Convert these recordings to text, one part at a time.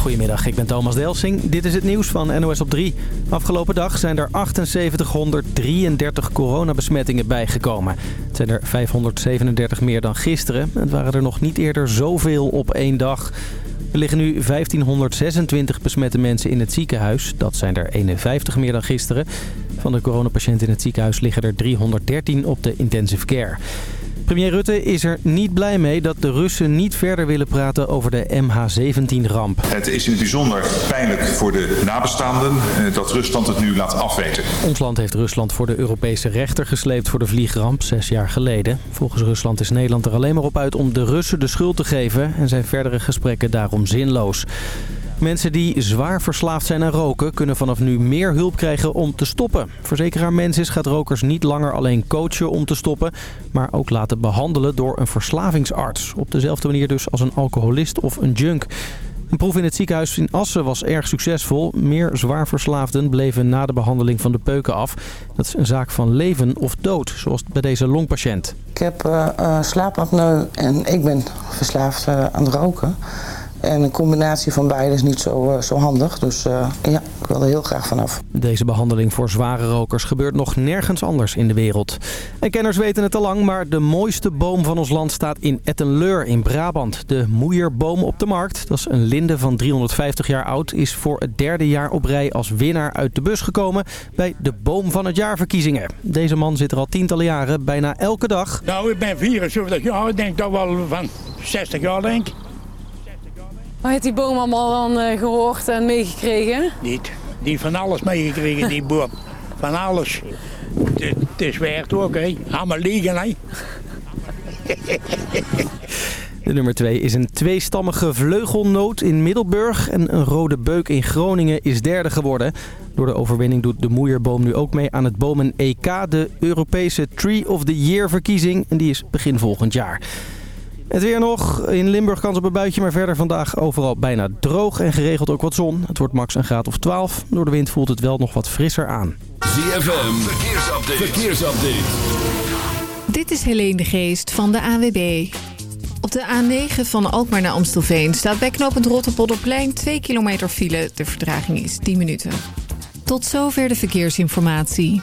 Goedemiddag, ik ben Thomas Delsing. Dit is het nieuws van NOS op 3. Afgelopen dag zijn er 7833 coronabesmettingen bijgekomen. Het zijn er 537 meer dan gisteren. Het waren er nog niet eerder zoveel op één dag. Er liggen nu 1526 besmette mensen in het ziekenhuis. Dat zijn er 51 meer dan gisteren. Van de coronapatiënten in het ziekenhuis liggen er 313 op de intensive care. Premier Rutte is er niet blij mee dat de Russen niet verder willen praten over de MH17-ramp. Het is in het bijzonder pijnlijk voor de nabestaanden eh, dat Rusland het nu laat afweten. Ons land heeft Rusland voor de Europese rechter gesleept voor de vliegramp zes jaar geleden. Volgens Rusland is Nederland er alleen maar op uit om de Russen de schuld te geven en zijn verdere gesprekken daarom zinloos. Mensen die zwaar verslaafd zijn aan roken kunnen vanaf nu meer hulp krijgen om te stoppen. Verzekeraar Mensis gaat rokers niet langer alleen coachen om te stoppen, maar ook laten behandelen door een verslavingsarts. Op dezelfde manier dus als een alcoholist of een junk. Een proef in het ziekenhuis in Assen was erg succesvol. Meer zwaar verslaafden bleven na de behandeling van de peuken af. Dat is een zaak van leven of dood, zoals bij deze longpatiënt. Ik heb uh, slaapapneu en ik ben verslaafd uh, aan het roken. En een combinatie van beide is niet zo, uh, zo handig. Dus uh, ja, ik wil er heel graag vanaf. Deze behandeling voor zware rokers gebeurt nog nergens anders in de wereld. En kenners weten het al lang, maar de mooiste boom van ons land staat in Ettenleur in Brabant. De moeierboom op de markt, dat is een linde van 350 jaar oud, is voor het derde jaar op rij als winnaar uit de bus gekomen bij de Boom van het Jaar verkiezingen. Deze man zit er al tientallen jaren, bijna elke dag. Nou, ik ben 74 jaar, ik denk dat wel van 60 jaar denk ik. Wat heeft die boom allemaal dan uh, gehoord en meegekregen? Niet. Die van alles meegekregen, die boom. Van alles. Het is werkt ook, hè. Allemaal liegen, hè. De nummer 2 is een tweestammige vleugelnoot in Middelburg. En een rode beuk in Groningen is derde geworden. Door de overwinning doet de moeierboom nu ook mee aan het Bomen EK. De Europese Tree of the Year verkiezing. En die is begin volgend jaar. Het weer nog. In Limburg kans op een buitje, maar verder vandaag overal bijna droog en geregeld ook wat zon. Het wordt max een graad of 12. Door de wind voelt het wel nog wat frisser aan. ZFM, verkeersupdate. verkeersupdate. Dit is Helene de Geest van de AWB. Op de A9 van Alkmaar naar Amstelveen staat bij knooppunt Rotterpolderplein 2 kilometer file. De vertraging is 10 minuten. Tot zover de verkeersinformatie.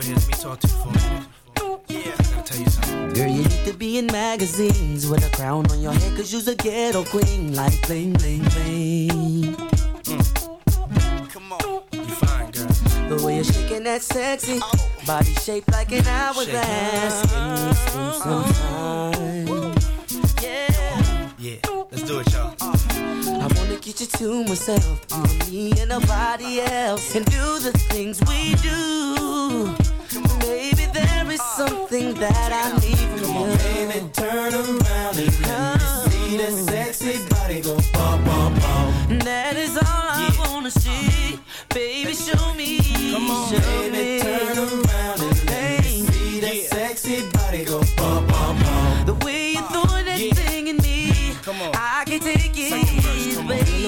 Over here, let me talk to you for a minute. Yeah, I gotta tell you something. Girl, you need to be in magazines with a crown on your head, cause you's a ghetto queen, like bling, bling, bling. Mm. Come on, you fine, girl. The way you're shaking that sexy oh. body shaped like an hourglass. Can we spend some time? Yeah. Yeah, let's do it, y'all. Uh. I wanna get you to myself, uh. me and nobody else, and do the things we do. Maybe there is something that I need from Come on, you. baby, turn around and let me see that sexy body go bum, bum, bum. That is all I wanna see. Baby, show me. Come on, show baby, me. turn around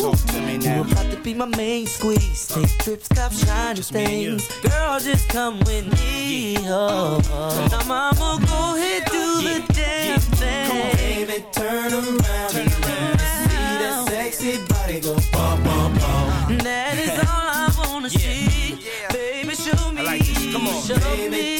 Talk to me you now. about to be my main squeeze. Take trips, cop shiny things. Girl, just come with me. Oh, oh. Now, mama, go ahead, do the damn thing. Baby, turn around. Turn around. See that sexy body go bum, bum, bum. That is all I wanna see. Baby, show me. Like. Come on. Show Baby, me.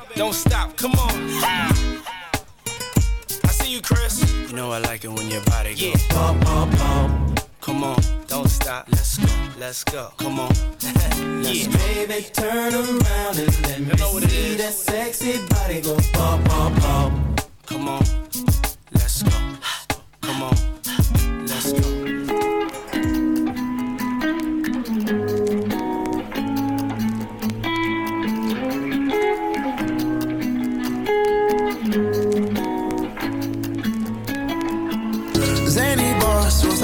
Don't stop. Come on. I see you, Chris. You know I like it when your body goes. Yeah. Bum, bum, bum. Come on, don't stop. Let's go. Let's go. Come on. yeah. Baby, turn around and let me You know what see is. that sexy body go bum, bum, bum. Come on. Let's go. Come on. Let's go.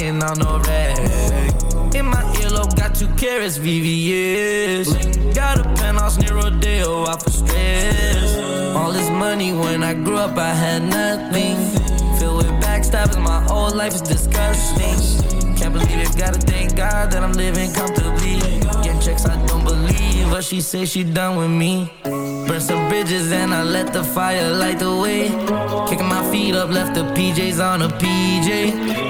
Talking on no rag. In my earlobe, got two carrots, VVS. Got a penthouse near Rodeo, out for stress. All this money when I grew up, I had nothing. Filled with backstabbing, my whole life is disgusting. Can't believe it, gotta thank God that I'm living comfortably. Getting checks, I don't believe, but she say she done with me. Burn some bridges and I let the fire light the way. Kicking my feet up, left the PJs on a PJ.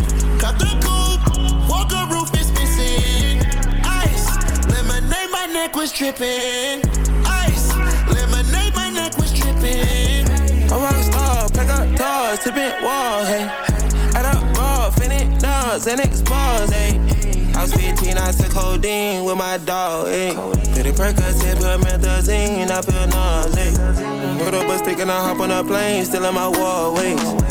Neck was dripping. Ice, lemonade, my neck was dripping. I'm rock star, pack up doors, tipping walls, hey. Add up raw, finish dogs, and expose, hey. I was 15, I took codeine with my dog. Did it Percocet, put methazine, I feel nauseous. Put up a stick and I hop on a plane, still in my wallways.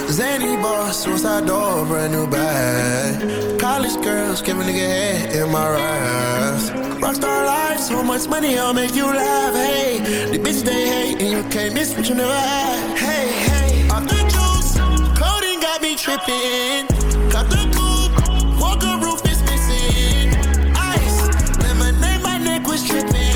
Zany bar, suicide door, brand new bag. College girls, give a nigga head in my ass. Rockstar life, so much money, I'll make you laugh. Hey, the bitch they hate, and you can't miss what you never had. Hey, hey, off the juice, coding got me tripping. Got the coupe, walker roof is missing. Ice, lemonade, my neck was tripping.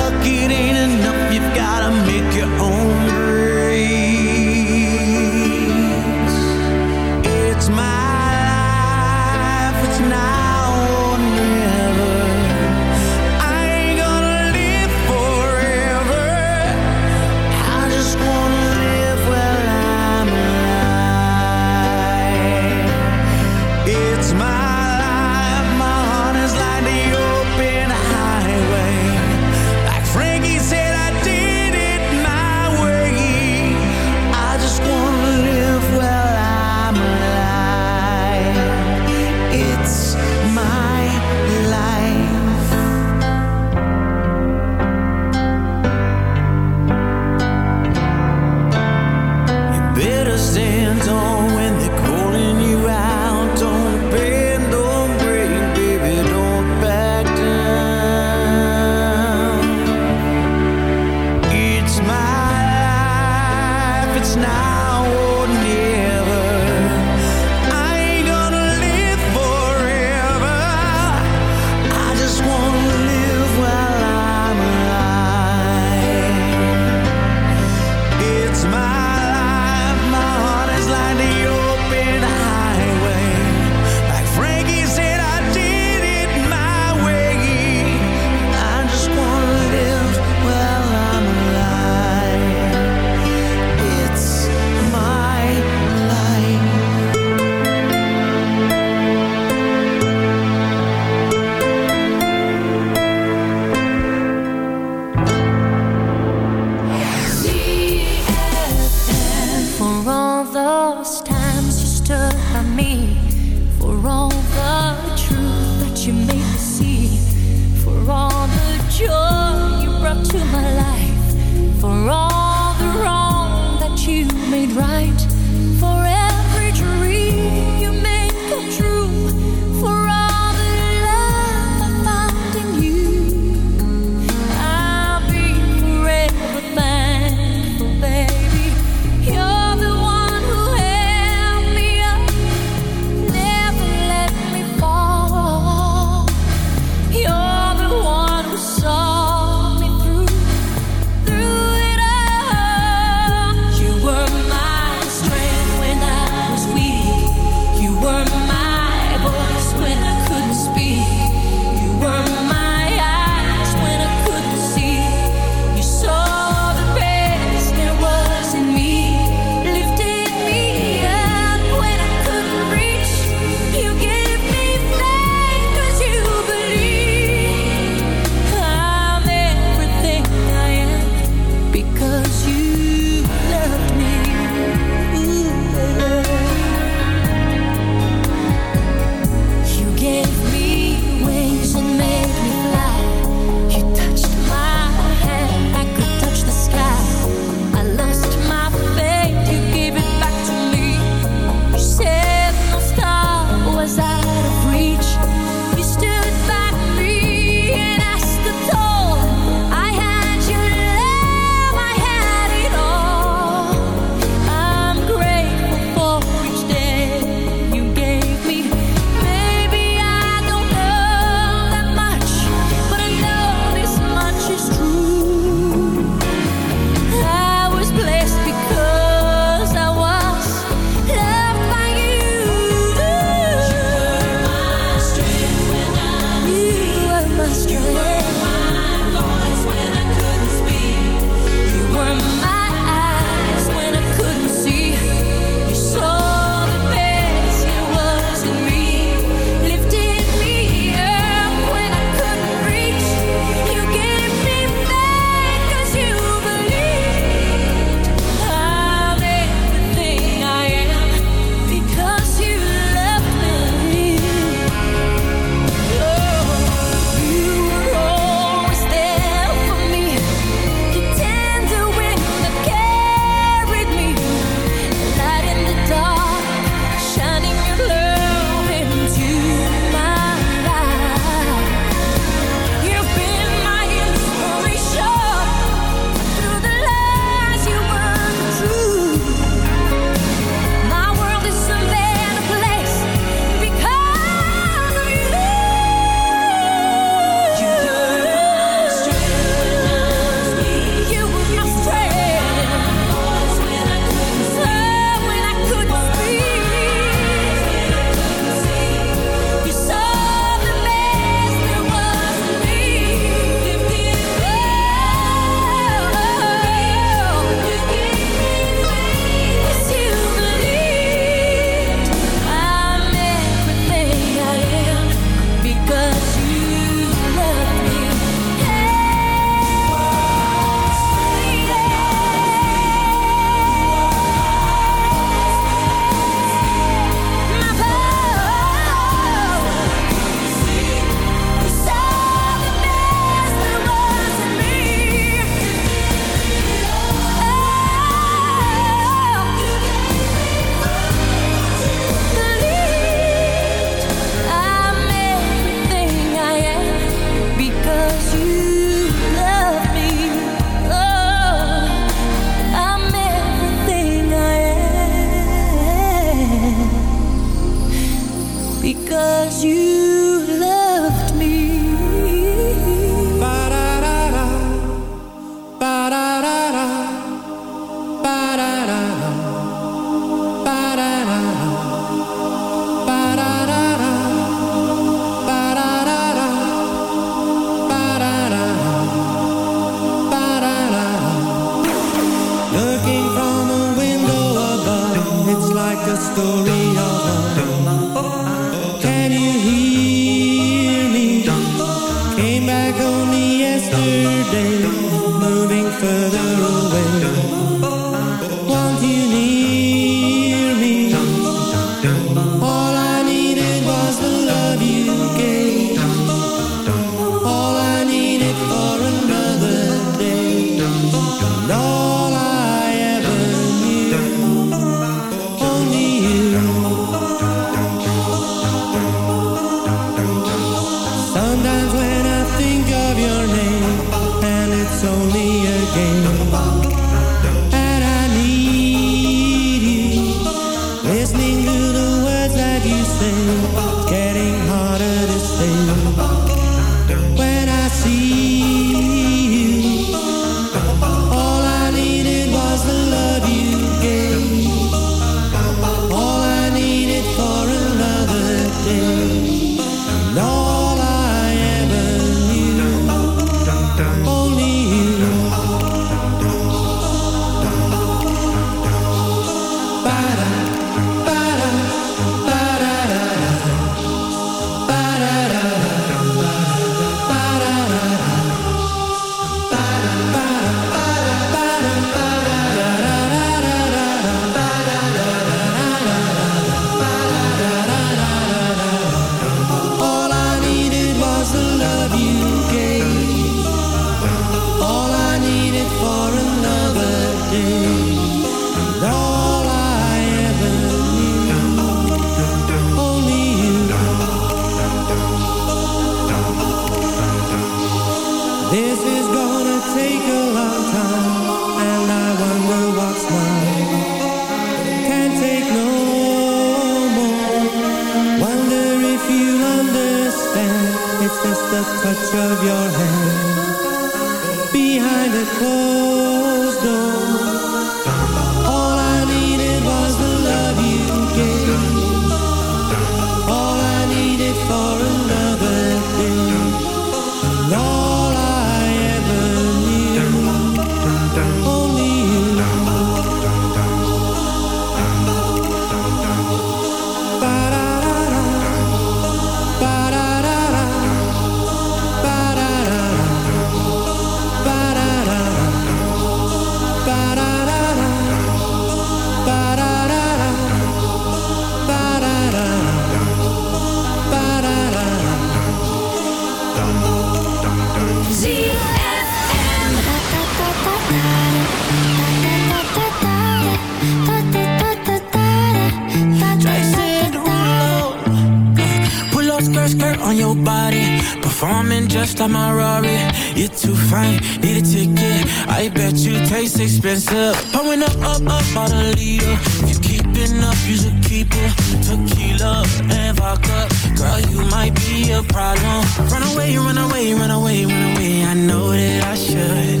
Performing just like my Rari. You're too fine, need a ticket. I bet you taste expensive. Pouring up, up, up, about a liter. If you keeping up, you should keep it. Tequila and vodka. Girl, you might be a problem. Run away, run away, run away, run away. I know that I should.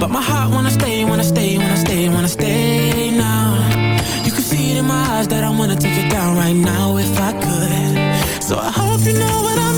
But my heart wanna stay, wanna stay, wanna stay, wanna stay now. You can see it in my eyes that I wanna take it down right now if I could. So I hope you know what I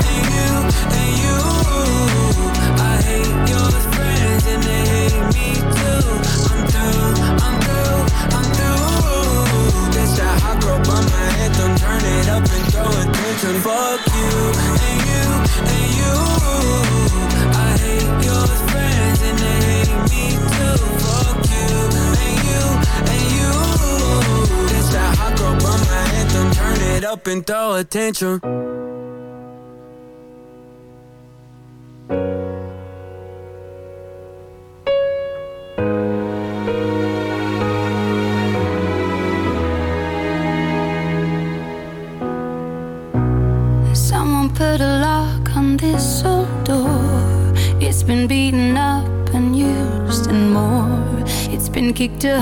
and throw attention. Someone put a lock on this old door. It's been beaten up and used and more. It's been kicked a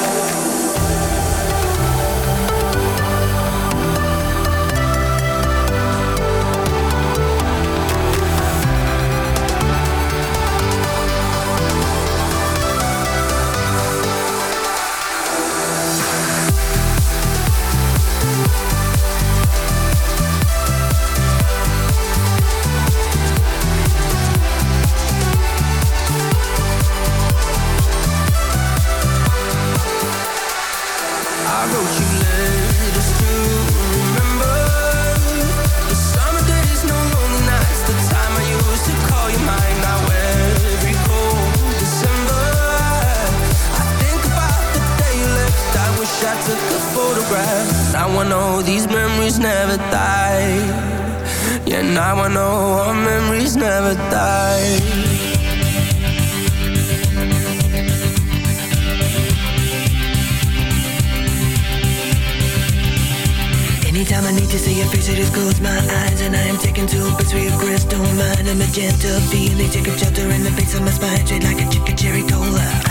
I know these memories never die. Yeah, now I know our memories never die. Anytime I need to see your face, I just close my eyes And I am taken to a place where your crystal mind A magenta feeling, take a shelter in the base of my spine Straight like a chicken cherry cola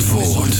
Zandvoort.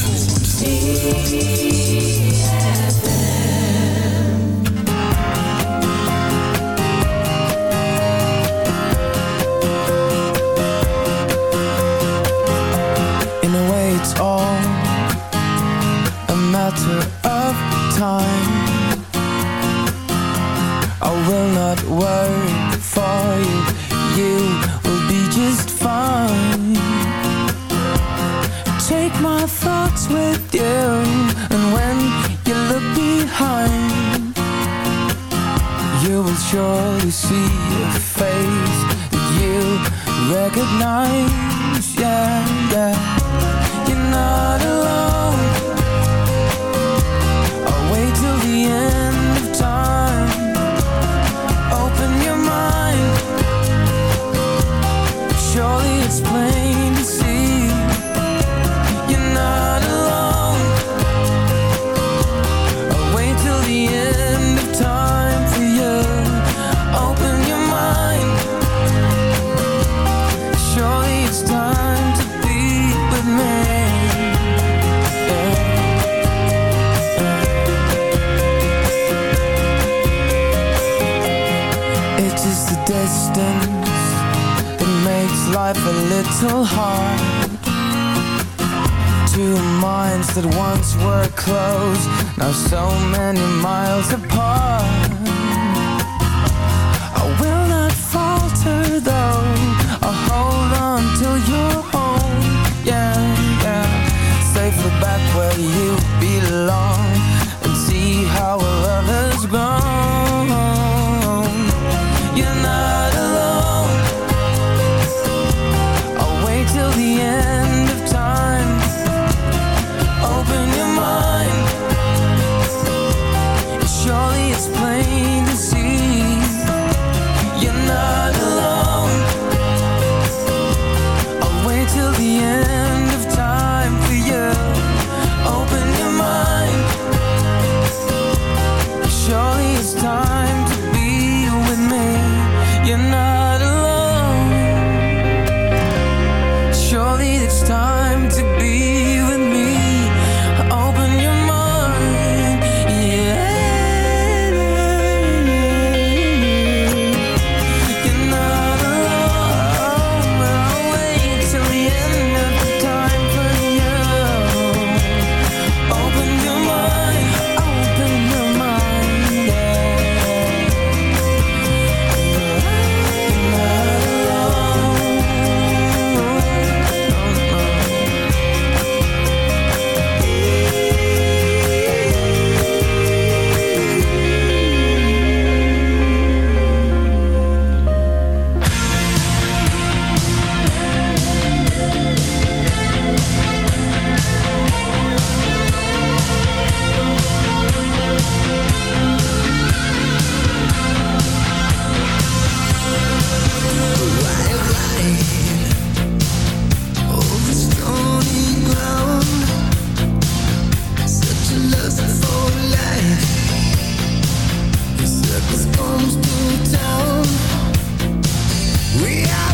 yeah.